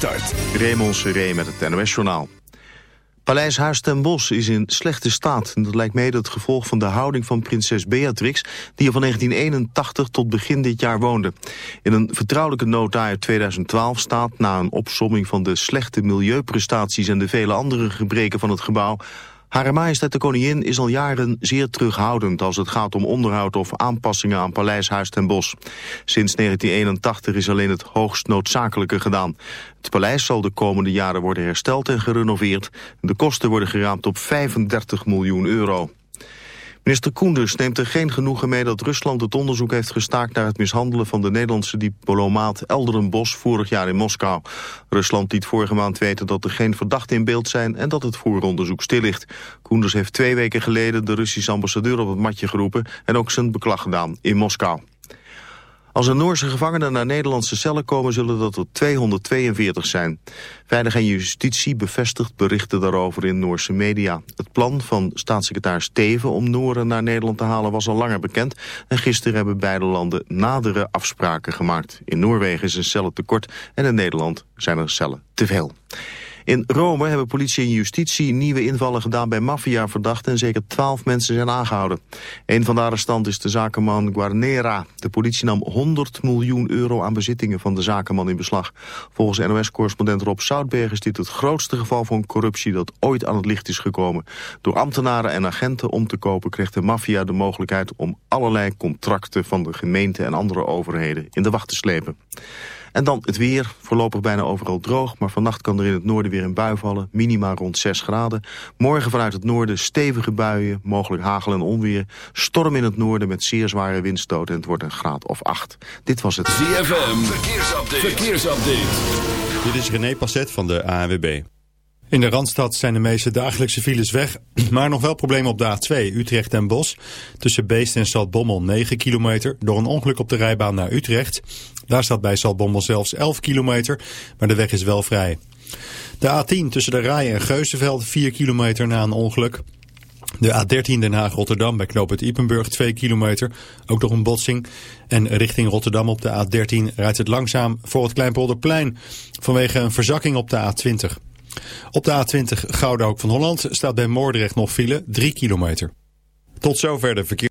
Start. Raymond Seré met het NOS-journaal. Paleis Huis ten Bosch is in slechte staat. Dat lijkt mede het gevolg van de houding van prinses Beatrix... die er van 1981 tot begin dit jaar woonde. In een vertrouwelijke nota uit 2012 staat... na een opsomming van de slechte milieuprestaties... en de vele andere gebreken van het gebouw... Hare majesteit de koningin is al jaren zeer terughoudend als het gaat om onderhoud of aanpassingen aan Paleishuis ten Bosch. Sinds 1981 is alleen het hoogst noodzakelijke gedaan. Het paleis zal de komende jaren worden hersteld en gerenoveerd. De kosten worden geraamd op 35 miljoen euro. Minister Koenders neemt er geen genoegen mee dat Rusland het onderzoek heeft gestaakt naar het mishandelen van de Nederlandse diplomaat Elderenbos vorig jaar in Moskou. Rusland liet vorige maand weten dat er geen verdachten in beeld zijn en dat het vooronderzoek stil ligt. Koenders heeft twee weken geleden de Russische ambassadeur op het matje geroepen en ook zijn beklag gedaan in Moskou. Als er Noorse gevangenen naar Nederlandse cellen komen... zullen dat er 242 zijn. Veilig en Justitie bevestigt berichten daarover in Noorse media. Het plan van staatssecretaris Teven om Nooren naar Nederland te halen... was al langer bekend. En gisteren hebben beide landen nadere afspraken gemaakt. In Noorwegen is een cellen tekort en in Nederland zijn er cellen te veel. In Rome hebben politie en justitie nieuwe invallen gedaan bij maffiaverdachten en zeker twaalf mensen zijn aangehouden. Een van de arrestanten is de zakenman Guarnera. De politie nam 100 miljoen euro aan bezittingen van de zakenman in beslag. Volgens NOS-correspondent Rob Soutberg is dit het grootste geval van corruptie dat ooit aan het licht is gekomen. Door ambtenaren en agenten om te kopen kreeg de maffia de mogelijkheid om allerlei contracten van de gemeente en andere overheden in de wacht te slepen. En dan het weer, voorlopig bijna overal droog... maar vannacht kan er in het noorden weer een bui vallen, minima rond 6 graden. Morgen vanuit het noorden stevige buien, mogelijk hagel en onweer. Storm in het noorden met zeer zware windstoten en het wordt een graad of 8. Dit was het ZFM, verkeersupdate. verkeersupdate. Dit is René Passet van de ANWB. In de Randstad zijn de meeste dagelijkse files weg, maar nog wel problemen op de A2 Utrecht en Bos. Tussen Beest en Saltbommel 9 kilometer door een ongeluk op de rijbaan naar Utrecht. Daar staat bij Saltbommel zelfs 11 kilometer, maar de weg is wel vrij. De A10 tussen de Rij en Geuzenveld 4 kilometer na een ongeluk. De A13 Den Haag-Rotterdam bij knooppunt Ipenburg 2 kilometer, ook nog een botsing. En richting Rotterdam op de A13 rijdt het langzaam voor het Kleinpolderplein vanwege een verzakking op de A20. Op de A20 Gouda van Holland staat bij Moordrecht nog file 3 kilometer. Tot zover de verkeer.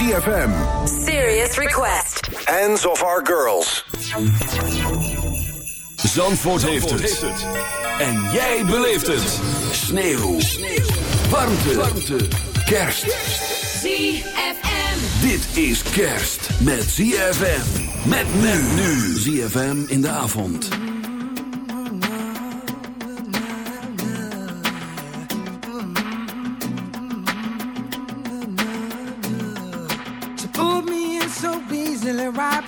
3FM, Serious Request. Hands of Our Girls. Zandvoort, heeft, het. En jij beleeft het. Sneeuw. Warmte. Warmte. Kerst. ZFM. Dit is kerst met ZFM. Met men nu. ZFM in de avond.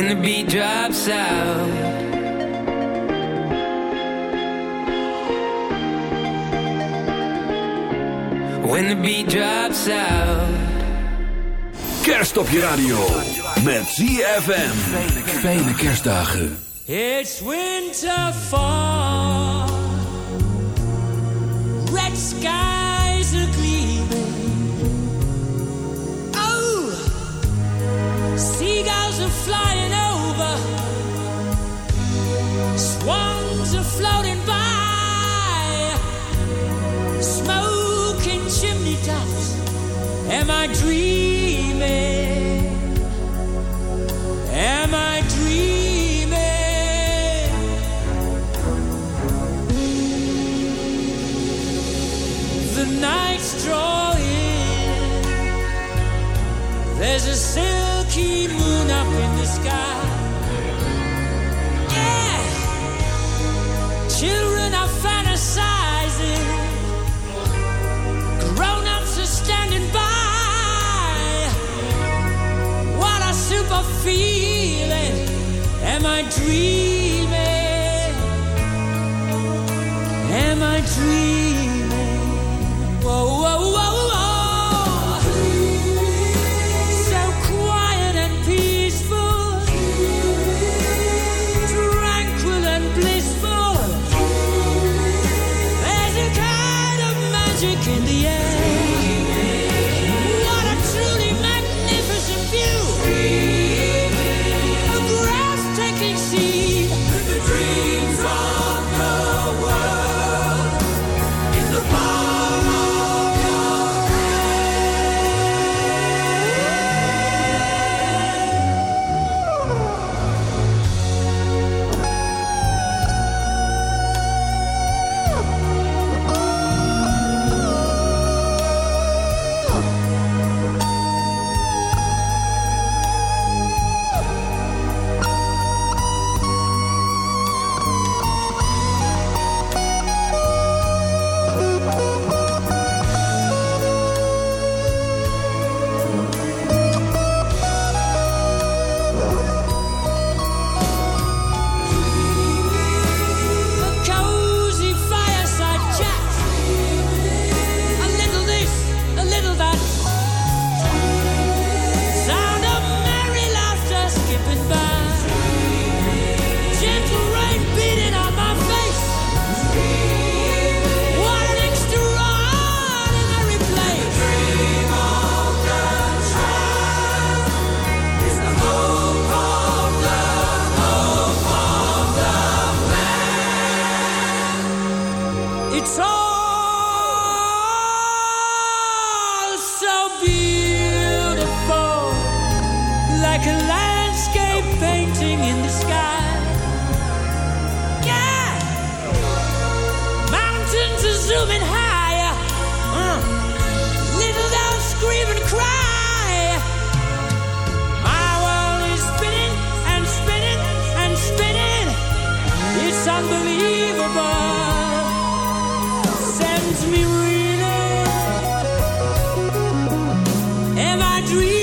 when the beat drops out. When the beat drops out. Kerst op je radio met ZFM fijne kerstdagen. It's winter fall. Red skies are gleaming. Oh seagulls are flying. Am I dreaming? Am I dreaming? The night's. There's a my dreams. dream.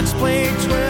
Let's play 12.